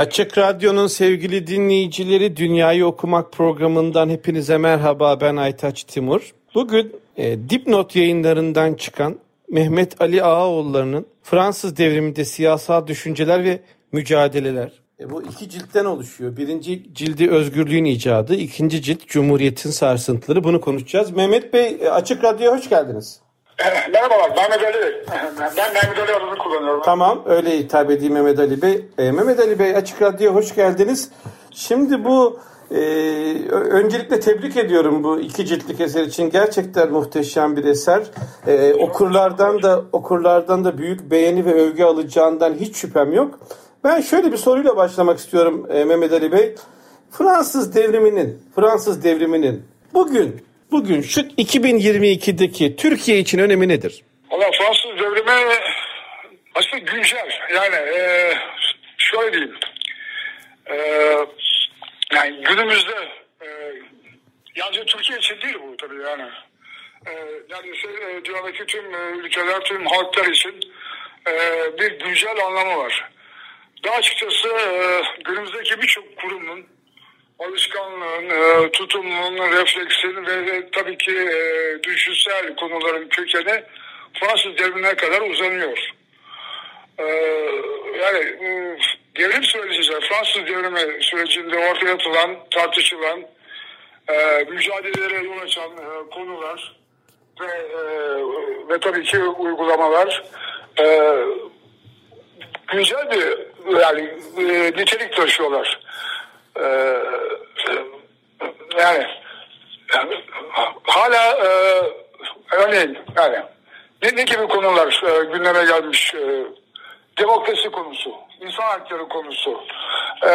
Açık Radyo'nun sevgili dinleyicileri Dünyayı Okumak programından hepinize merhaba ben Aytaç Timur. Bugün e, Dipnot yayınlarından çıkan Mehmet Ali Ağaoğulları'nın Fransız devriminde siyasal düşünceler ve mücadeleler. E, bu iki ciltten oluşuyor. Birinci cildi özgürlüğün icadı, ikinci cilt Cumhuriyet'in sarsıntıları. Bunu konuşacağız. Mehmet Bey e, Açık Radyo'ya hoş geldiniz. Merhabalar, Mehmet Ali. Ben Mehmet Ali adını kullanıyorum. Tamam, öyle hitap edeyim Mehmet Ali Bey. E, Mehmet Ali Bey Açık Radyo'ya hoş geldiniz. Şimdi bu e, öncelikle tebrik ediyorum bu iki ciltlik eser için. Gerçekten muhteşem bir eser. E, okurlardan da okurlardan da büyük beğeni ve övgü alacağından hiç şüphem yok. Ben şöyle bir soruyla başlamak istiyorum e, Mehmet Ali Bey. Fransız devriminin, Fransız devriminin bugün bugün şu 2022'deki Türkiye için önemi nedir? Valla Fransız devrimi aslında güncel. Yani e, şöyle diyeyim. E, yani günümüzde e, yalnızca Türkiye için değil bu tabii yani. E, neredeyse e, dünyadaki tüm e, ülkeler, tüm halklar için e, bir güncel anlamı var. Daha açıkçası e, günümüzdeki birçok kurumun alışkanlığın, e, tutumunun, refleksin ve, ve tabii ki e, düşünsel konuların kökeni Fransız devrimine kadar uzanıyor. E, yani e, devrim sürecinde, Fransız devrimi sürecinde ortaya atılan, tartışılan, e, mücadelelere yol açan e, konular ve, e, ve tabii ki uygulamalar e, güzel bir yani e, nitelik taşıyorlar. Ee, yani, yani hala e, örneğin yani ne, ne gibi konular e, gündeme gelmiş e, demokrasi konusu, insan hakları konusu, e,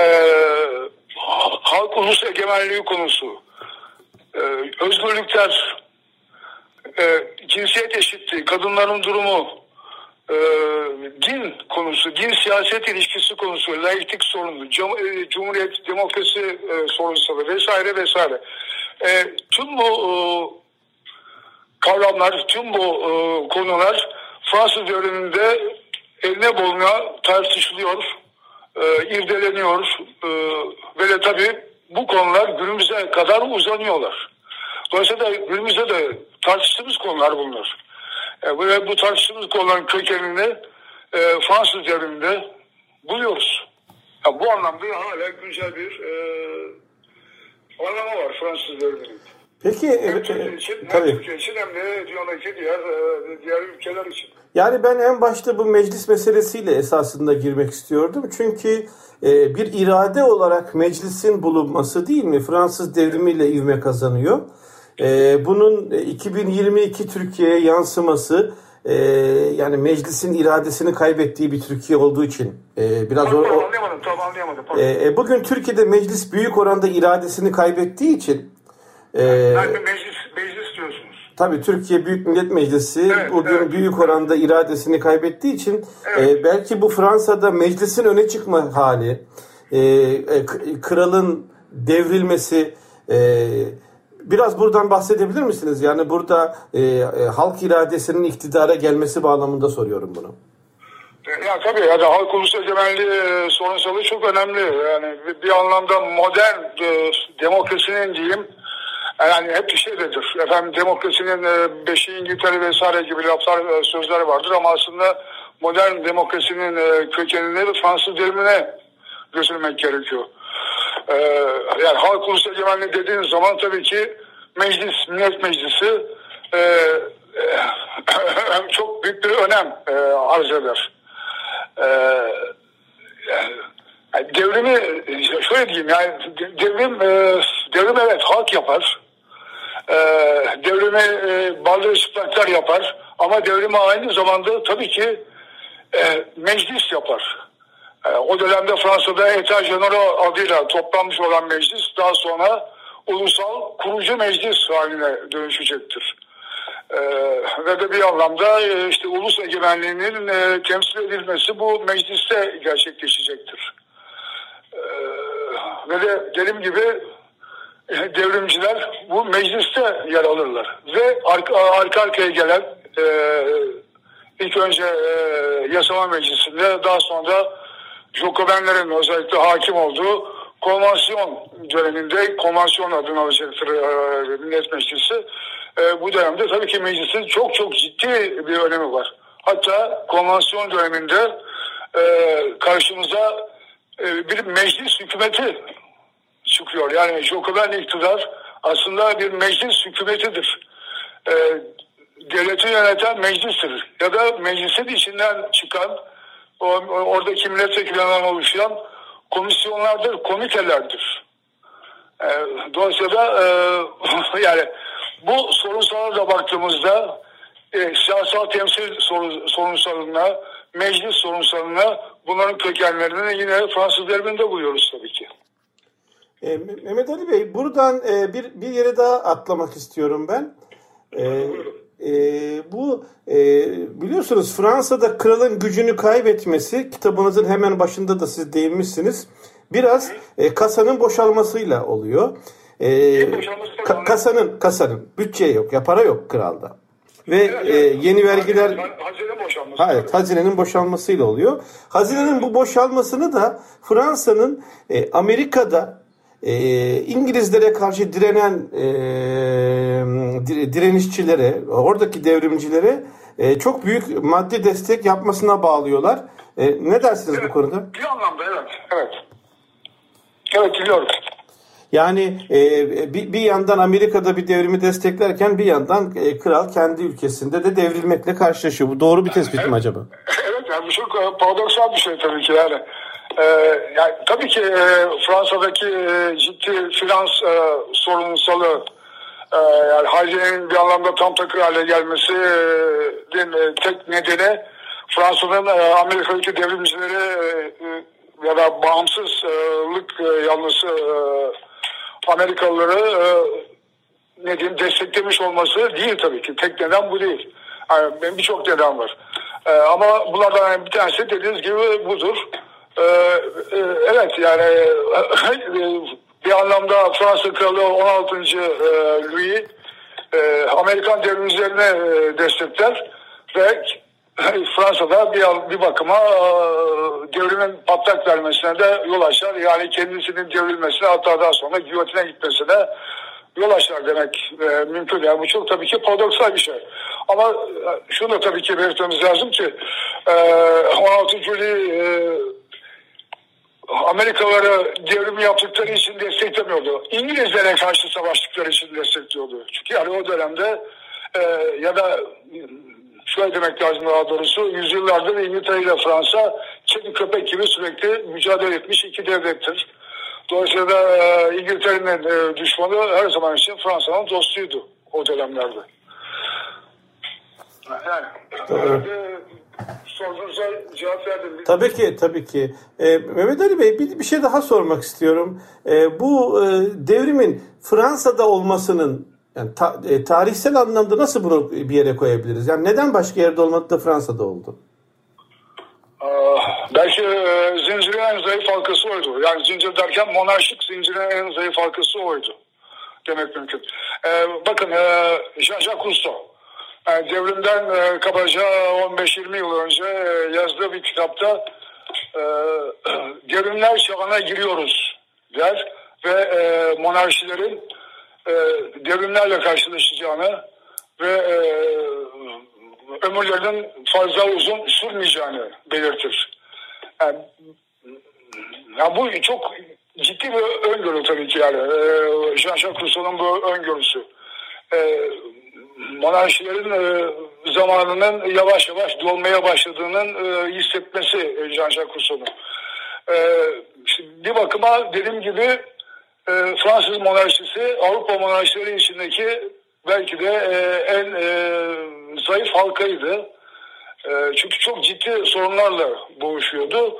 halk ulus egemenliği konusu, e, özgürlükler, e, cinsiyet eşitliği, kadınların durumu, e, din konusu, din siyaset ilişkisi konusu, laiklik sorunu, e, cumhuriyet, demokrasi e, sorunsalı vesaire vesaire. E, tüm bu e, kavramlar, tüm bu e, konular Fransız devriminde eline boluna tartışılıyor, e, irdeleniyor e, ve de tabii bu konular günümüze kadar uzanıyorlar. Dolayısıyla günümüzde de tartıştığımız konular bunlar. E, ve bu tartıştığımız konuların kökenini e, Fransız devriminde buluyoruz. Ya, bu anlamda hala güncel bir e, anlamı var Fransız devriminin. Peki, Hem Türkiye e, için, hem tabii. Türkiye için hem de dünyadaki diğer, e, diğer ülkeler için. Yani ben en başta bu meclis meselesiyle esasında girmek istiyordum. Çünkü bir irade olarak meclisin bulunması değil mi Fransız devrimiyle ivme kazanıyor. E, bunun e, 2022 Türkiye'ye yansıması e, yani meclisin iradesini kaybettiği bir Türkiye olduğu için e, biraz Tam o- anlayamadım, tam anlayamadım. Pardon. e, e, bugün Türkiye'de meclis büyük oranda iradesini kaybettiği için e, yani meclis, meclis diyorsunuz. Tabii Türkiye Büyük Millet Meclisi Evet, bugün evet. büyük oranda iradesini kaybettiği için Evet. e, belki bu Fransa'da meclisin öne çıkma hali, e, e, kralın devrilmesi, e, biraz buradan bahsedebilir misiniz? Yani burada e, e, halk iradesinin iktidara gelmesi bağlamında soruyorum bunu. Ya tabii yani halk ulus egemenliği e, sorunsalı çok önemli. Yani bir, bir anlamda modern e, demokrasinin diyeyim yani hep bir şeydedir. Efendim demokrasinin e, beşi İngiltere vesaire gibi laflar e, sözler vardır ama aslında modern demokrasinin e, kökenini Fransız devrimine götürmek gerekiyor. E, yani halk ulus egemenliği dediğiniz zaman tabii ki meclis, millet meclisi e, e, çok büyük bir önem e, arz eder. Ee, yani devrimi şöyle diyeyim yani devrim e, devrim evet halk yapar. e, devrimi e, ballı çıplaklar yapar. Ama devrimi aynı zamanda tabii ki e, meclis yapar. E, o dönemde Fransa'da Etat General adıyla toplanmış olan meclis daha sonra ulusal kurucu meclis haline dönüşecektir. Ee, ve de bir anlamda e, işte ulus egemenliğinin e, temsil edilmesi bu mecliste gerçekleşecektir. Ee, ve de dediğim gibi e, devrimciler bu mecliste yer alırlar. Ve arka, arka arkaya gelen ilk önce yasama meclisinde daha sonra Jokobenlerin özellikle hakim olduğu konvansiyon döneminde konvansiyon adını alacaktır e, Millet Meclisi. E, bu dönemde tabii ki meclisin çok çok ciddi bir önemi var. Hatta konvansiyon döneminde e, karşımıza e, bir meclis hükümeti çıkıyor. Yani Jokoben iktidar aslında bir meclis hükümetidir. E, devleti yöneten meclistir. Ya da meclisin içinden çıkan oradaki milletvekillerinden oluşan komisyonlardır, komitelerdir. E, dolayısıyla e, yani bu sorunsala da baktığımızda e, siyasal temsil sorunsalına, meclis sorunsalına bunların kökenlerini yine Fransız devriminde buluyoruz tabii ki. E, Mehmet Ali Bey buradan e, bir, bir yere daha atlamak istiyorum ben. E, e, bu e, biliyorsunuz Fransa'da kralın gücünü kaybetmesi kitabınızın hemen başında da siz değinmişsiniz. Biraz e, kasanın boşalmasıyla oluyor. E, ka- kasanın kasanın bütçe yok ya para yok kralda. Ve evet, e, yeni vergiler hazine boşalması. Evet, hazinenin boşalmasıyla oluyor. Hazinenin bu boşalmasını da Fransa'nın e, Amerika'da e, İngilizlere karşı direnen e, direnişçilere, oradaki devrimcilere e, çok büyük maddi destek yapmasına bağlıyorlar. E, ne dersiniz evet, bu konuda? Bir anlamda evet. Evet. Evet biliyorum. Yani e, bir, bir yandan Amerika'da bir devrimi desteklerken bir yandan e, kral kendi ülkesinde de devrilmekle karşılaşıyor. Bu doğru bir tespit evet. mi acaba? Evet yani bu çok e, paradoksal bir şey tabii ki yani. Ee, yani tabii ki e, Fransa'daki e, ciddi finans e, sorunsalı e, yani hazinenin bir anlamda tam takır hale gelmesinin e, tek nedeni Fransa'nın e, Amerika'daki devrimcileri e ya da bağımsızlık e, yanlısı e, Amerikalıları e, ne diyeyim desteklemiş olması değil tabii ki. Tek neden bu değil. Yani birçok neden var. E, ama bunlardan bir tanesi dediğiniz gibi budur. E, e, evet yani e, bir anlamda Fransa Kralı 16. E, Louis Amerikan devrimcilerine e, destekler ve Fransa'da bir, bir bakıma devrimin patlak vermesine de yol açar. Yani kendisinin devrilmesine hatta daha sonra giyotine gitmesine yol açar demek e, mümkün. Yani bu çok tabii ki paradoksal bir şey. Ama şunu da tabii ki belirtmemiz lazım ki e, 16 Juli e, Amerikalıları devrimi yaptıkları için desteklemiyordu. İngilizlere karşı savaştıkları için destekliyordu. Çünkü yani o dönemde e, ya da şöyle demek lazım daha doğrusu yüzyıllardır İngiltere ile Fransa kedi köpek gibi sürekli mücadele etmiş iki devlettir. Dolayısıyla e, İngiltere'nin e, düşmanı her zaman için Fransa'nın dostuydu o dönemlerde. Yani, e, sorunuza cevap verdim. Tabii ki, tabii ki. E, Mehmet Ali Bey bir, bir şey daha sormak istiyorum. E, bu e, devrimin Fransa'da olmasının yani ta, e, tarihsel anlamda nasıl bunu bir yere koyabiliriz? Yani neden başka yerde olmadı da Fransa'da oldu? Belki e, zincirin en zayıf halkası oydu. Yani zincir derken monarşik zincirin en zayıf halkası oydu. Demek mümkün. E, bakın e, Jean-Jacques Rousseau devrimden e, kabaca 15-20 yıl önce e, yazdığı bir kitapta e, devrimler çağına giriyoruz der ve e, monarşilerin e, devrimlerle karşılaşacağını ve e, ömürlerinin fazla uzun sürmeyeceğini belirtir. Yani, yani bu çok ciddi bir öngörü tabii ki yani. E, Jean-Jacques Rousseau'nun bu öngörüsü. E, monarşilerin e, zamanının yavaş yavaş dolmaya başladığının e, hissetmesi Jean-Jacques Rousseau'nun. E, bir bakıma dediğim gibi e, Fransız monarşisi Avrupa monarşileri içindeki belki de e, en e, zayıf halkaydı. E, çünkü çok ciddi sorunlarla boğuşuyordu.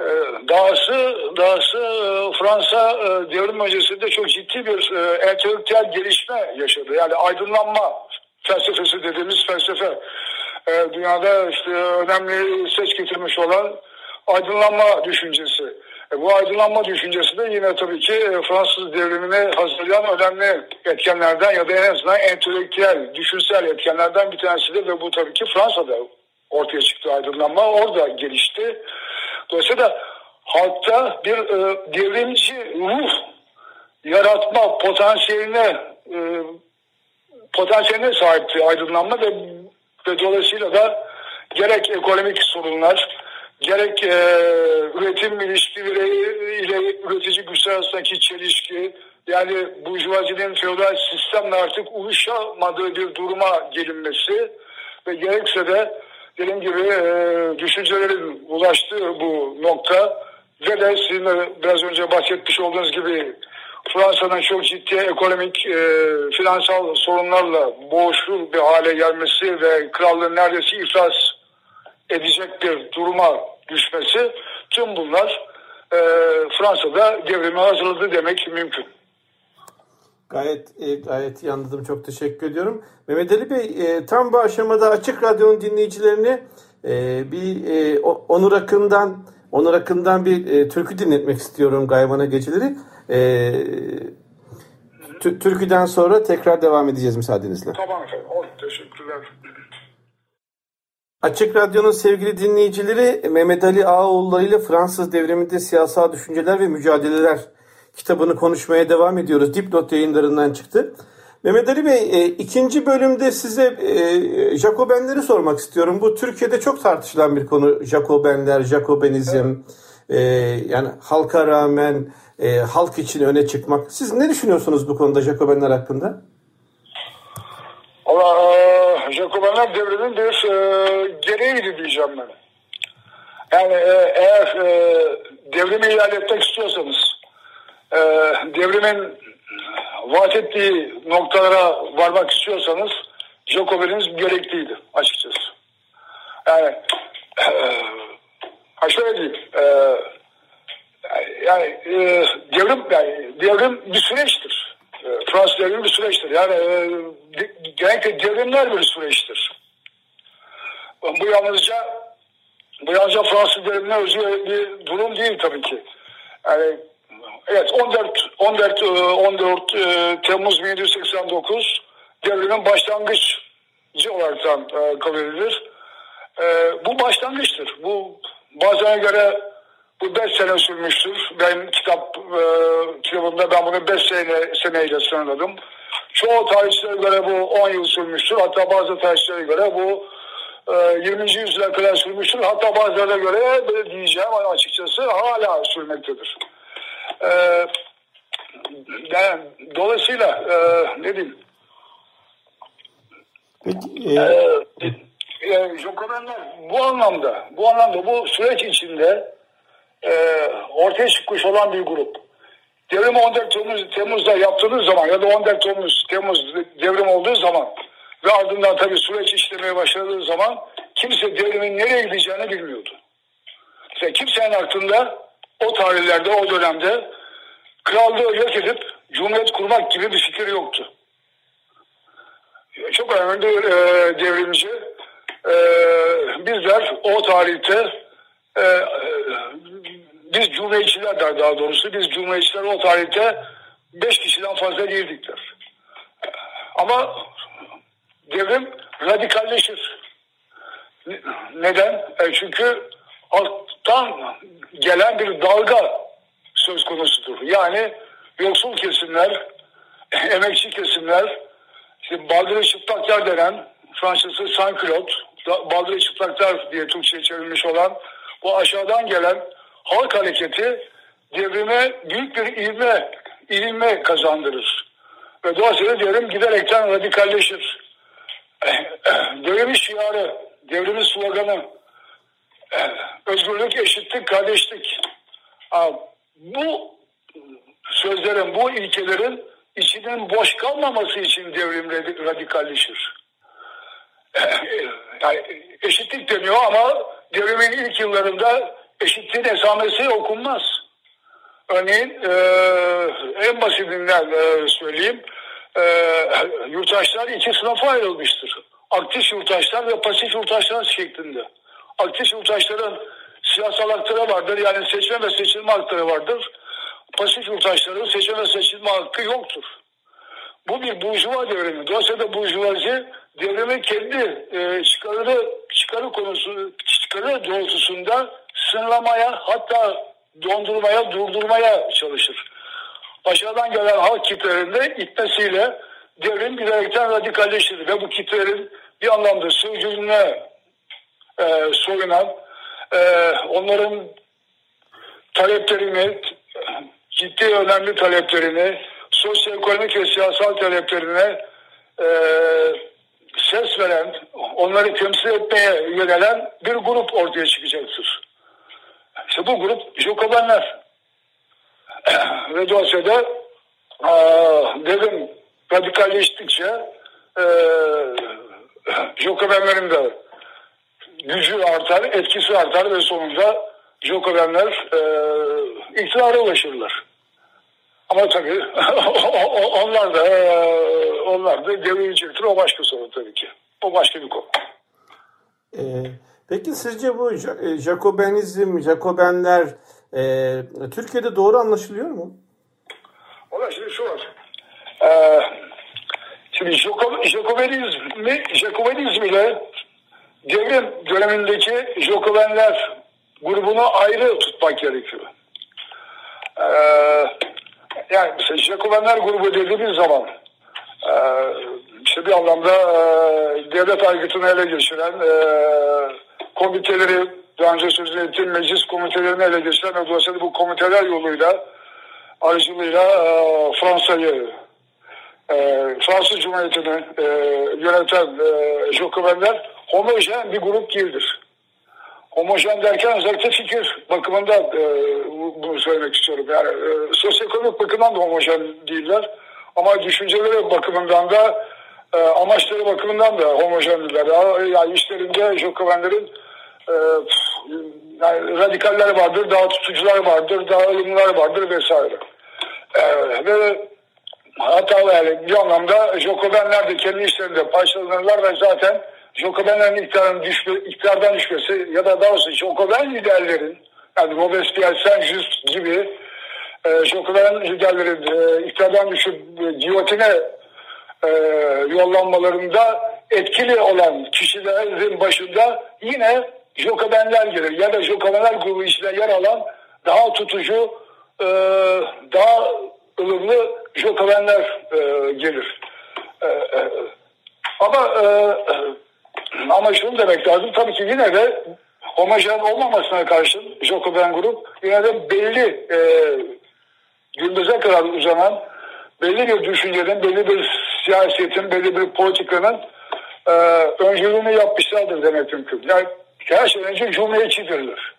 E, dahası, dahası e, Fransa e, devrim öncesinde çok ciddi bir e, entelektüel gelişme yaşadı. Yani aydınlanma felsefesi dediğimiz felsefe. E, dünyada işte önemli ses getirmiş olan aydınlanma düşüncesi. E, bu aydınlanma düşüncesi de yine tabii ki e, Fransız devrimine hazırlayan önemli etkenlerden ya da en azından entelektüel, düşünsel etkenlerden bir tanesidir ve bu tabii ki Fransa'da ortaya çıktı aydınlanma. Orada gelişti. Dolayısıyla halkta bir e, devrimci ruh yaratma potansiyeline e, potansiyeline sahipti aydınlanma ve, ve dolayısıyla da gerek ekonomik sorunlar, gerek e, üretim ilişkileri ile üretici güçler arasındaki çelişki, yani burjuvazinin feodal sistemle artık uyuşamadığı bir duruma gelinmesi ve gerekse de dediğim gibi e, düşüncelerin ulaştığı bu nokta ve de sizin biraz önce bahsetmiş olduğunuz gibi Fransa'nın çok ciddi ekonomik e, finansal sorunlarla boğuşur bir hale gelmesi ve krallığın neredeyse iflas edecek bir duruma düşmesi tüm bunlar e, Fransa'da devrimi hazırladı demek mümkün. Gayet e, gayet iyi anladım. Çok teşekkür ediyorum. Mehmet Ali Bey e, tam bu aşamada Açık Radyo'nun dinleyicilerini e, bir Onur Akın'dan Onur Akın'dan bir e, türkü dinletmek istiyorum Gaymana Geceleri. E, türküden sonra tekrar devam edeceğiz müsaadenizle. Tamam efendim. Oh, teşekkürler. Açık Radyo'nun sevgili dinleyicileri Mehmet Ali Ağaoğulları ile Fransız devriminde siyasal düşünceler ve mücadeleler kitabını konuşmaya devam ediyoruz. Dipnot yayınlarından çıktı. Mehmet Ali Bey e, ikinci bölümde size e, Jacobenleri sormak istiyorum. Bu Türkiye'de çok tartışılan bir konu. Jacobenler, Jacobenizm evet. e, yani halka rağmen halk için öne çıkmak. Siz ne düşünüyorsunuz bu konuda Jacobenler hakkında? Allah e, Jacobenler devrinin bir e, gereğiydi diyeceğim ben. Yani e, eğer e, devrimi ilan etmek istiyorsanız e, devrimin vaat noktalara varmak istiyorsanız Jacobin'iniz gerekliydi açıkçası. Yani e, şöyle diyeyim e, yani e, devrim yani devrim bir süreçtir. E, Fransız devrimi bir süreçtir. Yani e, de, genellikle devrimler bir süreçtir. Bu yalnızca bu yalnızca Fransız devrimine özgü bir durum değil tabii ki. Yani Evet 14 14 14 Temmuz 1789 devrimin başlangıcı olarak e, kabul edilir. E, bu başlangıçtır. Bu bazılarına göre bu 5 sene sürmüştür. Ben kitap e, kitabımda ben bunu 5 sene seneyle sınırladım. Çoğu tarihçilere göre bu 10 yıl sürmüştür. Hatta bazı tarihçilere göre bu 20. yüzyıla kadar sürmüştür. Hatta bazılarına göre böyle diyeceğim açıkçası hala sürmektedir. E, yani, dolayısıyla e, ne diyeyim? Peki, e... e, e bu anlamda, bu anlamda bu süreç içinde e, ortaya çıkmış olan bir grup. Devrim 14 Temmuz, Temmuz'da yaptığınız zaman ya da 14 Temmuz, Temmuz devrim olduğu zaman ve ardından tabii süreç işlemeye başladığı zaman kimse devrimin nereye gideceğini bilmiyordu. Mesela kimsenin aklında o tarihlerde, o dönemde krallığı yok edip cumhuriyet kurmak gibi bir fikir yoktu. Çok önemli e, devrimci. E, bizler o tarihte e, e, biz cumhuriyetçiler daha doğrusu biz cumhuriyetçiler o tarihte beş kişiden fazla değildikler. Ama devrim radikalleşir. Neden? E çünkü alttan gelen bir dalga söz konusudur. Yani yoksul kesimler, emekçi kesimler, işte baldırı çıplaklar denen Fransızcası Saint-Claude, baldırı çıplaklar diye Türkçe'ye çevrilmiş olan bu aşağıdan gelen halk hareketi devrime büyük bir ilme, ilme kazandırır. Ve dolayısıyla devrim giderekten radikalleşir. Devrimin şiarı, devrimin sloganı, özgürlük, eşitlik, kardeşlik bu sözlerin, bu ilkelerin içinin boş kalmaması için devrim radikalleşir. Yani eşitlik deniyor ama devrimin ilk yıllarında eşitliğin esamesi okunmaz. Örneğin e, en basitinden e, söyleyeyim e, yurttaşlar iki sınıfa ayrılmıştır. Aktif yurttaşlar ve pasif yurttaşlar şeklinde. Aktif yurttaşların siyasal hakları vardır. Yani seçme ve seçilme hakları vardır. Pasif yurttaşların seçme ve seçilme hakkı yoktur. Bu bir burjuva devrimi. Dolayısıyla burjuvazi devrimi kendi e, çıkarı, çıkarı konusu, çıkarı doğrultusunda sınırlamaya hatta dondurmaya, durdurmaya çalışır. Aşağıdan gelen halk kitlerinde itmesiyle devrim giderekten radikalleşir ve bu kitlerin bir anlamda sürdürülme e, sorunan e, onların taleplerini, ciddi önemli taleplerini, sosyoekonomik ve siyasal taleplerine e, ses veren, onları temsil etmeye yönelen bir grup ortaya çıkacaktır. İşte bu grup Jokobenler. Ve dolayısıyla e, dedim radikalleştikçe e, Jokobenlerin de gücü artar, etkisi artar ve sonunda Jokobenler e, iktidara ulaşırlar. Ama tabii onlar da e, onlar da devrilecektir. O başka sorun tabii ki. O başka bir konu. Ee, peki sizce bu e, Jacobenizm, Jacobenler e, Türkiye'de doğru anlaşılıyor mu? Valla şimdi şu var. Ee, şimdi Jacobenizmi, Jacobenizm ile devrim dönemindeki Jacobenler grubunu ayrı tutmak gerekiyor. Ee, yani mesela Jacobenler grubu dediğimiz zaman e, işte bir anlamda e, devlet aygıtını ele geçiren e, komiteleri daha önce sözünü ettiğim meclis komitelerini ele geçiren ve dolayısıyla bu komiteler yoluyla aracılığıyla e, Fransa'yı e, Fransız Cumhuriyeti'ni e, yöneten e, Jacobenler homojen bir grup değildir. Homojen derken özellikle fikir bakımından e, bunu söylemek istiyorum. Yani e, sosyoekonomik bakımdan da homojen değiller. Ama düşünceleri bakımından da e, amaçları bakımından da homojendiler. Yani işlerinde Jokovenlerin e, yani radikaller vardır, daha tutucular vardır, daha ılımlılar vardır vesaire. E, ve hatta yani bir anlamda Jokovenler de kendi işlerinde parçalanırlar ve zaten Jokoben'in iktidarın düşme, iktidardan düşmesi ya da daha doğrusu Jokoben liderlerin yani Robespierre, Saint-Just gibi e, Jokoben liderlerin e, iktidardan düşüp e, giyotine e, yollanmalarında etkili olan kişilerin başında yine Jokobenler gelir ya da Jokobenler grubu içinde yer alan daha tutucu e, daha ılımlı Jokobenler e, gelir. E, e, ama e, ama şunu demek lazım tabii ki yine de homojen olmamasına karşın Jokoben grup yine de belli e, gündüze kadar uzanan belli bir düşüncenin, belli bir siyasetin, belli bir politikanın e, öncülüğünü yapmışlardır demek mümkün. Yani her şeyden önce cumhuriyetçidirler.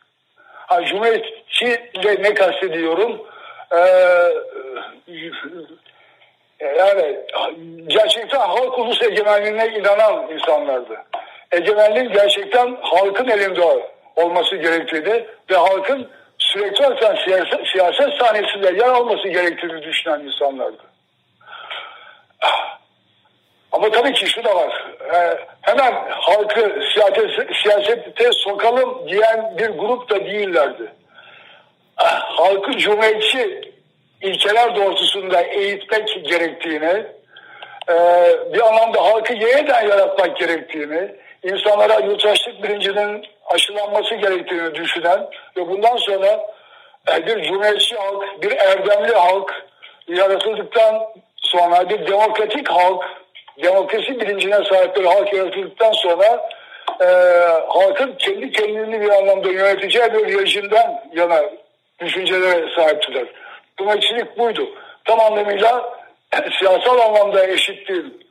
Ha, cumhuriyetçiyle ne kastediyorum? Ee, yani gerçekten halk ulus egemenliğine inanan insanlardı. Egemenliğin gerçekten halkın elinde olması gerektiğini ve halkın sürekli olarak siyaset, siyaset sahnesinde yer alması gerektiğini düşünen insanlardı. Ama tabii ki şu da var. Ee, hemen halkı siyaset, siyasete sokalım diyen bir grup da değillerdi. Halkı cumhuriyetçi ilkeler doğrultusunda eğitmek gerektiğini, e, bir anlamda halkı yeniden yaratmak gerektiğini, insanlara yurttaşlık bilincinin aşılanması gerektiğini düşünen ve bundan sonra e, bir cumhuriyetçi halk, bir erdemli halk yaratıldıktan sonra bir demokratik halk, demokrasi bilincine sahip bir halk yaratıldıktan sonra e, halkın kendi kendini bir anlamda yöneteceği bir rejimden yana düşüncelere sahiptiler. Cumhuriyetçilik buydu. Tam anlamıyla siyasal anlamda eşitliğin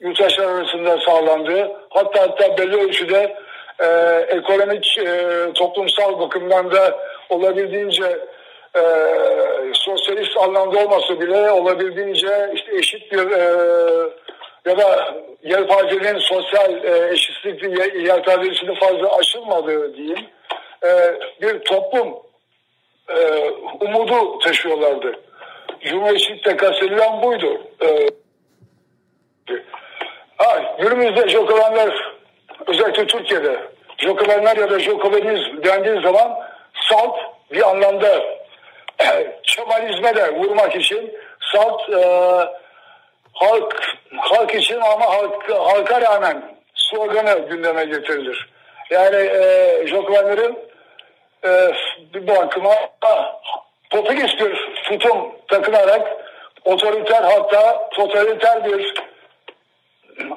yurttaşlar arasında sağlandığı hatta hatta belli ölçüde e, ekonomik e, toplumsal bakımdan da olabildiğince e, sosyal sosyalist anlamda olmasa bile olabildiğince işte eşit bir e, ya da yelpazenin sosyal e, eşitlik ye- yelpazesini fazla aşılmadığı diyeyim e, bir toplum e, umudu taşıyorlardı. Cumhuriyetçilikte kastedilen buydu. E, ha, günümüzde jokovenler özellikle Türkiye'de jokovenler ya da jokovenizm dendiği zaman salt bir anlamda e, Kemalizme de vurmak için salt e, halk halk için ama halk, halka rağmen sloganı gündeme getirilir. Yani e, jokovenlerin e, bir bakıma popülist bir tutum takınarak otoriter hatta totaliter bir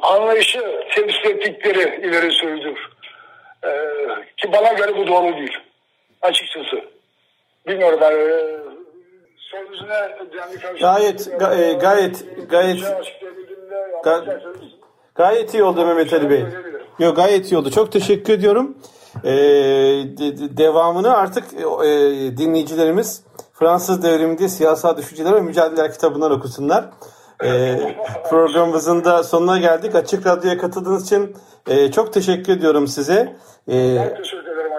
anlayışı temsil ettikleri ileri sürülür. E, ki bana göre bu doğru değil. Açıkçası. Bilmiyorum ben e, sorunuzuna Gayet, ga- e, gayet, gayet- Ga- Gayet iyi oldu Mehmet Ali Bey. Yok gayet iyi oldu. Çok teşekkür ediyorum. Ee, de- de- devamını artık e, dinleyicilerimiz Fransız devriminde siyasal düşünceler ve mücadeleler kitabından okusunlar. Ee, programımızın da sonuna geldik. Açık Radyo'ya katıldığınız için e, çok teşekkür ediyorum size. Ee, Ben teşekkür ederim.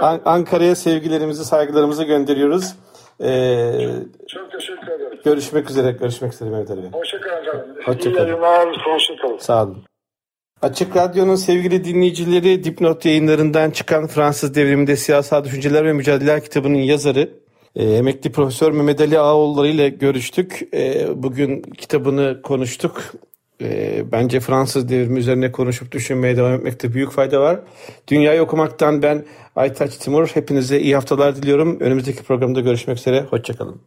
An- Ankara'ya sevgilerimizi, saygılarımızı gönderiyoruz. Ee, Çok teşekkür ederim. görüşmek üzere. Görüşmek üzere Mehmet Ali Bey. Hoşçakalın efendim. Hoşça İyi yayınlar. Hoşçakalın. Sağ olun. Açık Radyo'nun sevgili dinleyicileri Dipnot yayınlarından çıkan Fransız devriminde siyasal düşünceler ve mücadeleler kitabının yazarı e, emekli profesör Mehmet Ali Ağoğulları ile görüştük. E, bugün kitabını konuştuk. E, bence Fransız devrimi üzerine konuşup düşünmeye devam etmekte büyük fayda var. Dünyayı okumaktan ben Aytaç Timur. Hepinize iyi haftalar diliyorum. Önümüzdeki programda görüşmek üzere. Hoşçakalın.